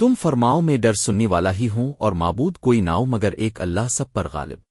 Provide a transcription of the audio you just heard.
تم فرماؤ میں ڈر سننے والا ہی ہوں اور معبود کوئی ناؤ مگر ایک اللہ سب پر غالب۔